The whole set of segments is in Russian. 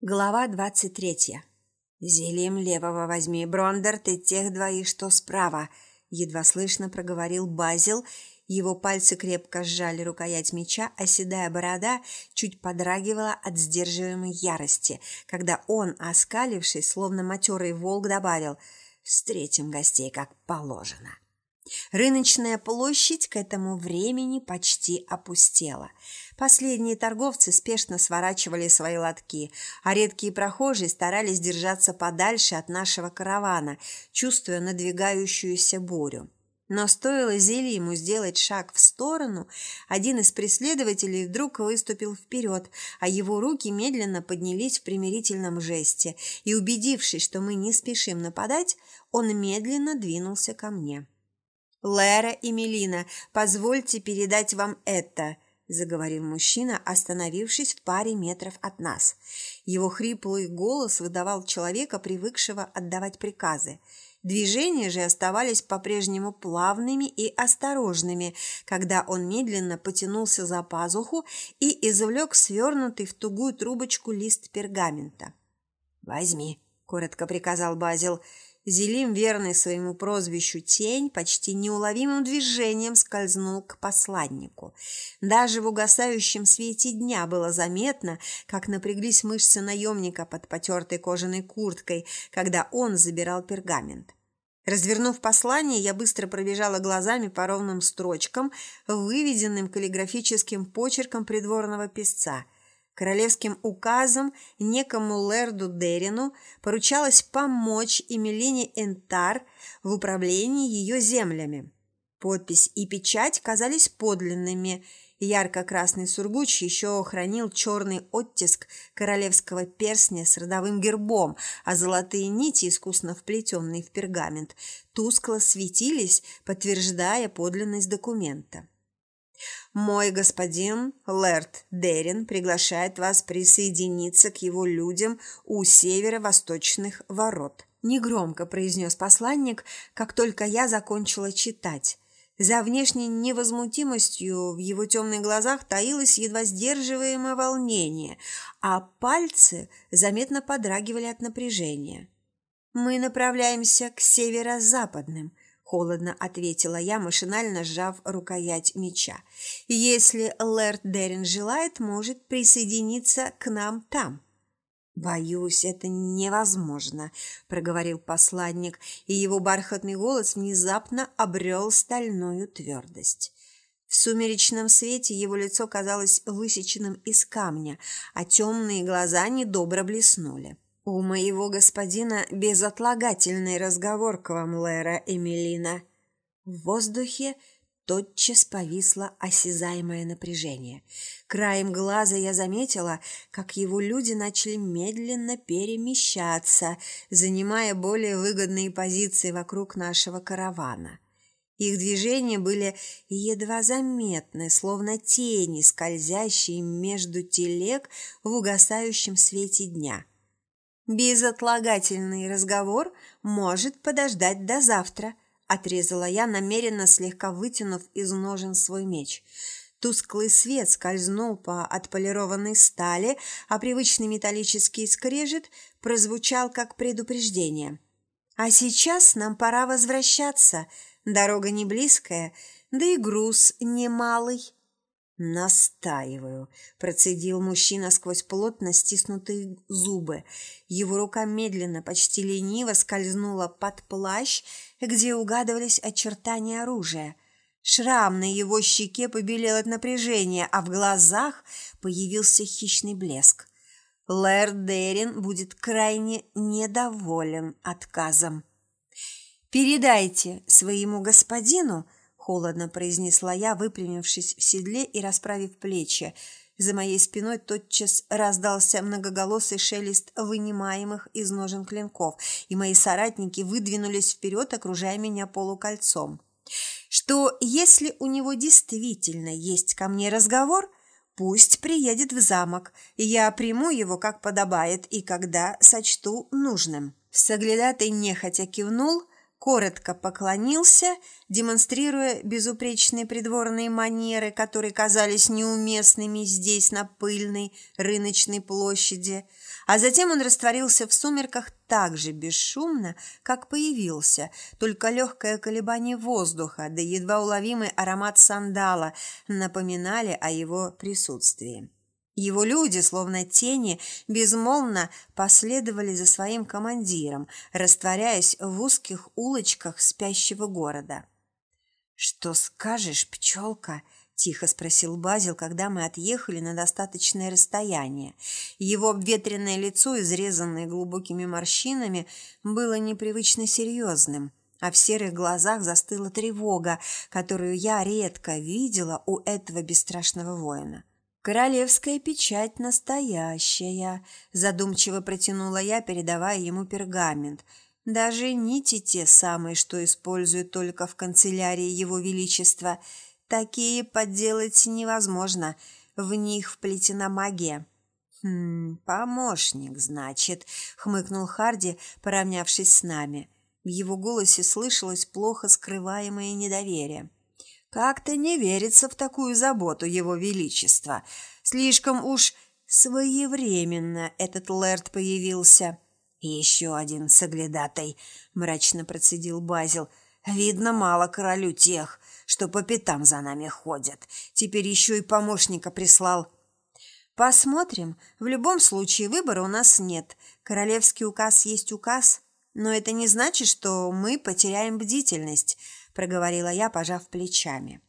Глава двадцать третья. «Зелим левого возьми, Брондер, ты тех двоих, что справа», — едва слышно проговорил Базил. Его пальцы крепко сжали рукоять меча, а седая борода чуть подрагивала от сдерживаемой ярости, когда он, оскалившись, словно матерый волк, добавил «Встретим гостей, как положено». Рыночная площадь к этому времени почти опустела. Последние торговцы спешно сворачивали свои лотки, а редкие прохожие старались держаться подальше от нашего каравана, чувствуя надвигающуюся бурю. Но стоило Зеле ему сделать шаг в сторону, один из преследователей вдруг выступил вперед, а его руки медленно поднялись в примирительном жесте, и, убедившись, что мы не спешим нападать, он медленно двинулся ко мне. «Лера и Мелина, позвольте передать вам это», – заговорил мужчина, остановившись в паре метров от нас. Его хриплый голос выдавал человека, привыкшего отдавать приказы. Движения же оставались по-прежнему плавными и осторожными, когда он медленно потянулся за пазуху и извлек свернутый в тугую трубочку лист пергамента. «Возьми», – коротко приказал Базил, – Зелим, верный своему прозвищу Тень, почти неуловимым движением скользнул к посланнику. Даже в угасающем свете дня было заметно, как напряглись мышцы наемника под потертой кожаной курткой, когда он забирал пергамент. Развернув послание, я быстро пробежала глазами по ровным строчкам, выведенным каллиграфическим почерком придворного писца – Королевским указом некому Лерду Дерину поручалось помочь Эмилине Энтар в управлении ее землями. Подпись и печать казались подлинными. Ярко-красный сургуч еще хранил черный оттиск королевского перстня с родовым гербом, а золотые нити, искусно вплетенные в пергамент, тускло светились, подтверждая подлинность документа. Мой господин Лэрд Дерин приглашает вас присоединиться к его людям у северо-восточных ворот. Негромко произнес посланник, как только я закончила читать. За внешней невозмутимостью в его темных глазах таилось едва сдерживаемое волнение, а пальцы заметно подрагивали от напряжения. «Мы направляемся к северо-западным», холодно ответила я, машинально сжав рукоять меча. Если Лэрд Дерин желает, может присоединиться к нам там. «Боюсь, это невозможно», – проговорил посланник, и его бархатный голос внезапно обрел стальную твердость. В сумеречном свете его лицо казалось высеченным из камня, а темные глаза недобро блеснули. «У моего господина безотлагательный разговор к вам, Лера Эмилина». В воздухе тотчас повисло осязаемое напряжение. Краем глаза я заметила, как его люди начали медленно перемещаться, занимая более выгодные позиции вокруг нашего каравана. Их движения были едва заметны, словно тени, скользящие между телег в угасающем свете дня – Безотлагательный разговор может подождать до завтра, отрезала я, намеренно слегка вытянув из ножен свой меч. Тусклый свет скользнул по отполированной стали, а привычный металлический скрежет прозвучал как предупреждение. А сейчас нам пора возвращаться. Дорога не близкая, да и груз немалый. «Настаиваю», – процедил мужчина сквозь плотно стиснутые зубы. Его рука медленно, почти лениво скользнула под плащ, где угадывались очертания оружия. Шрам на его щеке побелел от напряжения, а в глазах появился хищный блеск. Лэр Дерин будет крайне недоволен отказом. «Передайте своему господину», – холодно произнесла я, выпрямившись в седле и расправив плечи. За моей спиной тотчас раздался многоголосый шелест вынимаемых из ножен клинков, и мои соратники выдвинулись вперед, окружая меня полукольцом. Что если у него действительно есть ко мне разговор, пусть приедет в замок, и я приму его, как подобает, и когда сочту нужным. Соглядатый нехотя кивнул – коротко поклонился, демонстрируя безупречные придворные манеры, которые казались неуместными здесь, на пыльной рыночной площади, А затем он растворился в сумерках так же бесшумно, как появился, только легкое колебание воздуха да едва уловимый аромат сандала напоминали о его присутствии. Его люди, словно тени, безмолвно последовали за своим командиром, растворяясь в узких улочках спящего города. «Что скажешь, пчелка?» Тихо спросил Базил, когда мы отъехали на достаточное расстояние. Его обветренное лицо, изрезанное глубокими морщинами, было непривычно серьезным, а в серых глазах застыла тревога, которую я редко видела у этого бесстрашного воина. «Королевская печать настоящая», – задумчиво протянула я, передавая ему пергамент. «Даже нити те самые, что используют только в канцелярии Его Величества – Такие подделать невозможно, в них вплетена магия. «Хм, помощник, значит», — хмыкнул Харди, поравнявшись с нами. В его голосе слышалось плохо скрываемое недоверие. «Как-то не верится в такую заботу его величества. Слишком уж своевременно этот Лэрд появился». «И еще один соглядатай», — мрачно процедил Базил. «Видно, мало королю тех, что по пятам за нами ходят. Теперь еще и помощника прислал. Посмотрим. В любом случае выбора у нас нет. Королевский указ есть указ. Но это не значит, что мы потеряем бдительность, проговорила я, пожав плечами.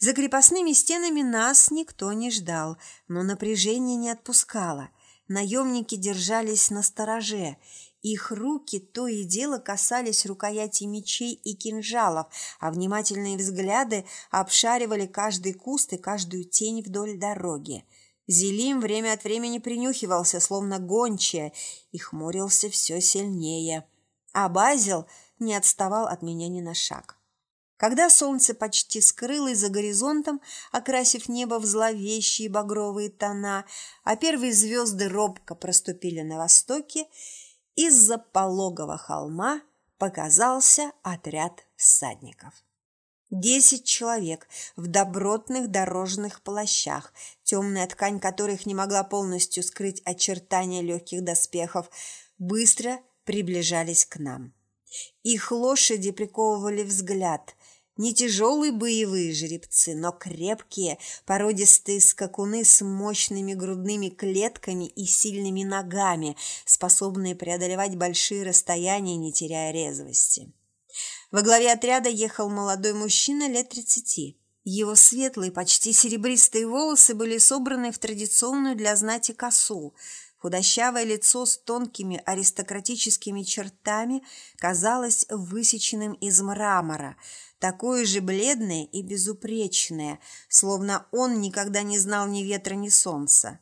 За крепостными стенами нас никто не ждал, но напряжение не отпускало. Наемники держались на стороже, их руки то и дело касались рукояти мечей и кинжалов, а внимательные взгляды обшаривали каждый куст и каждую тень вдоль дороги. Зелим время от времени принюхивался, словно гончая, и хмурился все сильнее. А Базил не отставал от меня ни на шаг. Когда солнце почти скрылось за горизонтом, окрасив небо в зловещие багровые тона, а первые звезды робко проступили на востоке, из-за пологого холма показался отряд всадников. Десять человек в добротных дорожных плащах, темная ткань которых не могла полностью скрыть очертания легких доспехов, быстро приближались к нам. Их лошади приковывали взгляд, не тяжелые боевые жеребцы, но крепкие, породистые скакуны с мощными грудными клетками и сильными ногами, способные преодолевать большие расстояния, не теряя резвости. Во главе отряда ехал молодой мужчина лет тридцати. Его светлые, почти серебристые волосы были собраны в традиционную для знати косу. Худощавое лицо с тонкими аристократическими чертами казалось высеченным из мрамора – такое же бледное и безупречное, словно он никогда не знал ни ветра, ни солнца.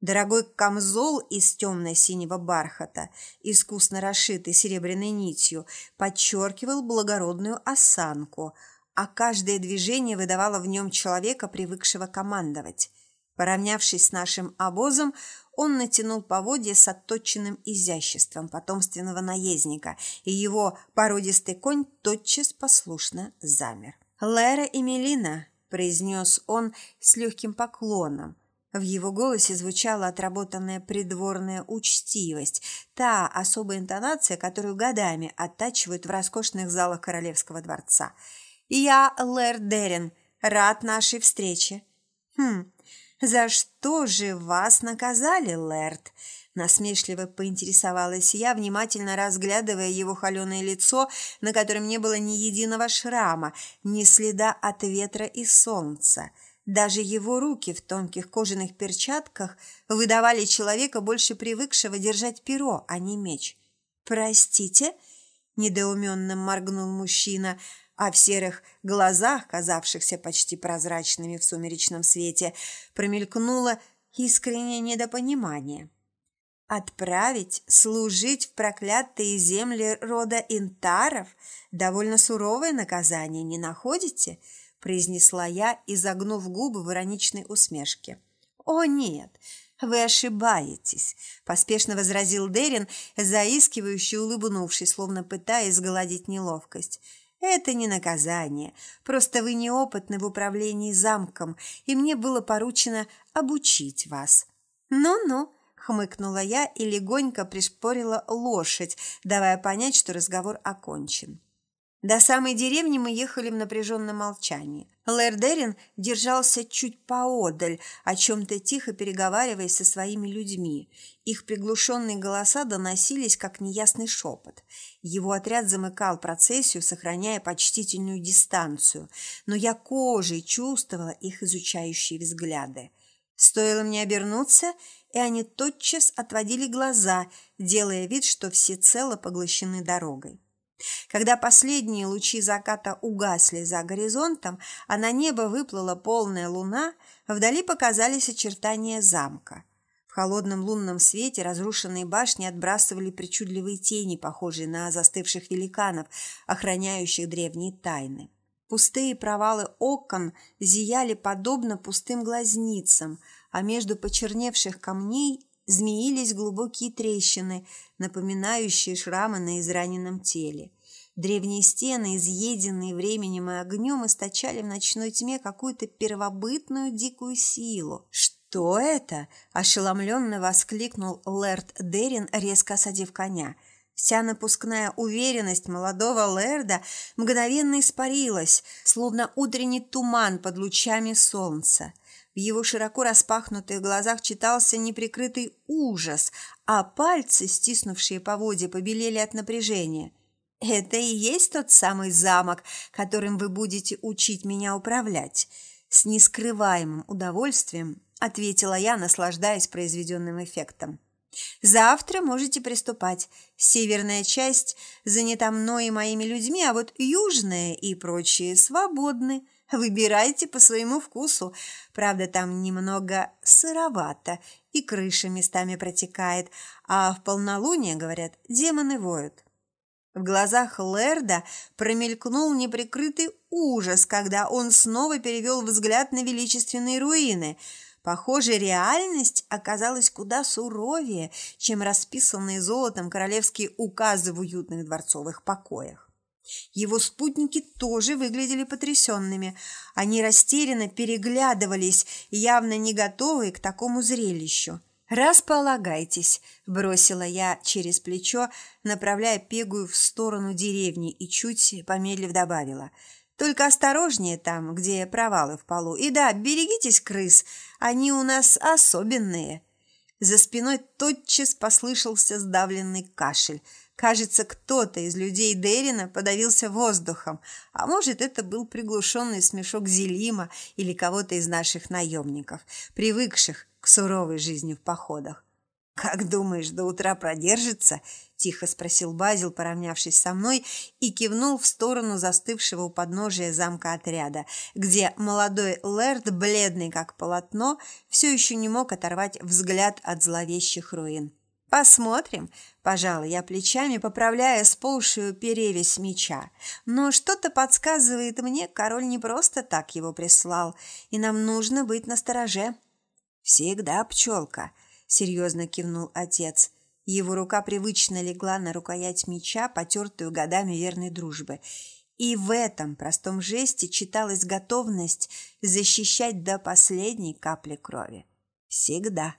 Дорогой камзол из темно-синего бархата, искусно расшитый серебряной нитью, подчеркивал благородную осанку, а каждое движение выдавало в нем человека, привыкшего командовать. Поравнявшись с нашим обозом, он натянул поводья с отточенным изяществом потомственного наездника, и его породистый конь тотчас послушно замер. «Лера и Мелина», – произнес он с легким поклоном. В его голосе звучала отработанная придворная учтивость, та особая интонация, которую годами оттачивают в роскошных залах королевского дворца. «Я Лэр Дерин, рад нашей встрече». «Хм, «За что же вас наказали, Лэрд?» Насмешливо поинтересовалась я, внимательно разглядывая его холеное лицо, на котором не было ни единого шрама, ни следа от ветра и солнца. Даже его руки в тонких кожаных перчатках выдавали человека, больше привыкшего держать перо, а не меч. «Простите?» – недоуменно моргнул мужчина – а в серых глазах, казавшихся почти прозрачными в сумеречном свете, промелькнуло искреннее недопонимание. Отправить служить в проклятые земли рода интаров – довольно суровое наказание, не находите? – произнесла я, изогнув губы в ироничной усмешке. «О, нет!» «Вы ошибаетесь», – поспешно возразил Дерин, заискивающе улыбнувшись, словно пытаясь сгладить неловкость. Это не наказание, просто вы неопытны в управлении замком, и мне было поручено обучить вас. Ну-ну, хмыкнула я и легонько пришпорила лошадь, давая понять, что разговор окончен. До самой деревни мы ехали в напряженном молчании. Лэрдерин держался чуть поодаль, о чем-то тихо переговариваясь со своими людьми. Их приглушенные голоса доносились, как неясный шепот. Его отряд замыкал процессию, сохраняя почтительную дистанцию, но я кожей чувствовала их изучающие взгляды. Стоило мне обернуться, и они тотчас отводили глаза, делая вид, что всецело поглощены дорогой. Когда последние лучи заката угасли за горизонтом, а на небо выплыла полная луна, вдали показались очертания замка. В холодном лунном свете разрушенные башни отбрасывали причудливые тени, похожие на застывших великанов, охраняющих древние тайны. Пустые провалы окон зияли подобно пустым глазницам, а между почерневших камней змеились глубокие трещины, напоминающие шрамы на израненном теле. Древние стены, изъеденные временем и огнем, источали в ночной тьме какую-то первобытную дикую силу. «Что это?» – ошеломленно воскликнул Лэрд Дерин, резко осадив коня. Вся напускная уверенность молодого Лэрда мгновенно испарилась, словно утренний туман под лучами солнца. В его широко распахнутых глазах читался неприкрытый ужас, а пальцы, стиснувшие поводья, побелели от напряжения. «Это и есть тот самый замок, которым вы будете учить меня управлять?» С нескрываемым удовольствием ответила я, наслаждаясь произведенным эффектом. «Завтра можете приступать. Северная часть занята мной и моими людьми, а вот южная и прочие свободны». Выбирайте по своему вкусу. Правда, там немного сыровато, и крыша местами протекает, а в полнолуние, говорят, демоны воют. В глазах Лерда промелькнул неприкрытый ужас, когда он снова перевел взгляд на величественные руины. Похоже, реальность оказалась куда суровее, чем расписанные золотом королевские указы в уютных дворцовых покоях. Его спутники тоже выглядели потрясенными. Они растерянно переглядывались, явно не готовые к такому зрелищу. «Располагайтесь», – бросила я через плечо, направляя Пегую в сторону деревни и чуть помедлив добавила. «Только осторожнее там, где провалы в полу. И да, берегитесь крыс, они у нас особенные». За спиной тотчас послышался сдавленный кашель – Кажется, кто-то из людей Дерина подавился воздухом, а может, это был приглушенный смешок Зелима или кого-то из наших наемников, привыкших к суровой жизни в походах. «Как думаешь, до утра продержится?» – тихо спросил Базил, поравнявшись со мной, и кивнул в сторону застывшего у подножия замка отряда, где молодой Лэрд, бледный как полотно, все еще не мог оторвать взгляд от зловещих руин. Посмотрим. Пожалуй, я плечами, поправляя сползшую перевесь меча. Но что-то подсказывает мне, король не просто так его прислал, и нам нужно быть настороже. Всегда пчелка, серьезно кивнул отец. Его рука привычно легла на рукоять меча, потертую годами верной дружбы. И в этом простом жесте читалась готовность защищать до последней капли крови. Всегда.